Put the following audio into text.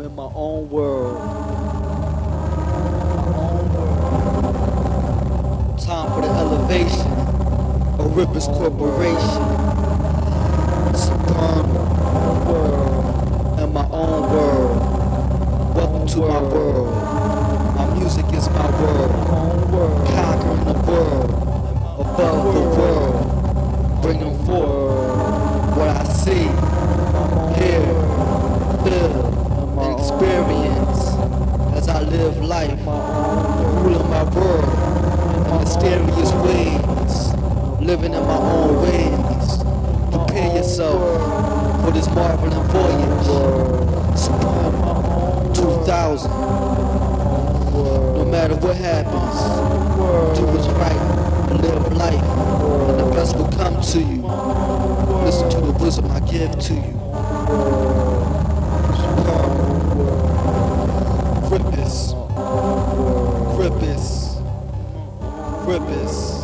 In my own world. Time for the elevation. A Rippers Corporation. Supernal world. In my own world. Welcome to my world. My music is my world. Conquering the world. Above the world. Bringing forth what I see. Live life. Ruling my world. In mysterious ways. Living in my own ways. Prepare yourself for this marveling voyage. Supreme 2000. No matter what happens, do what's right and live life, and the best will come to you. Listen to the wisdom I give to you. Rippers, Rippers.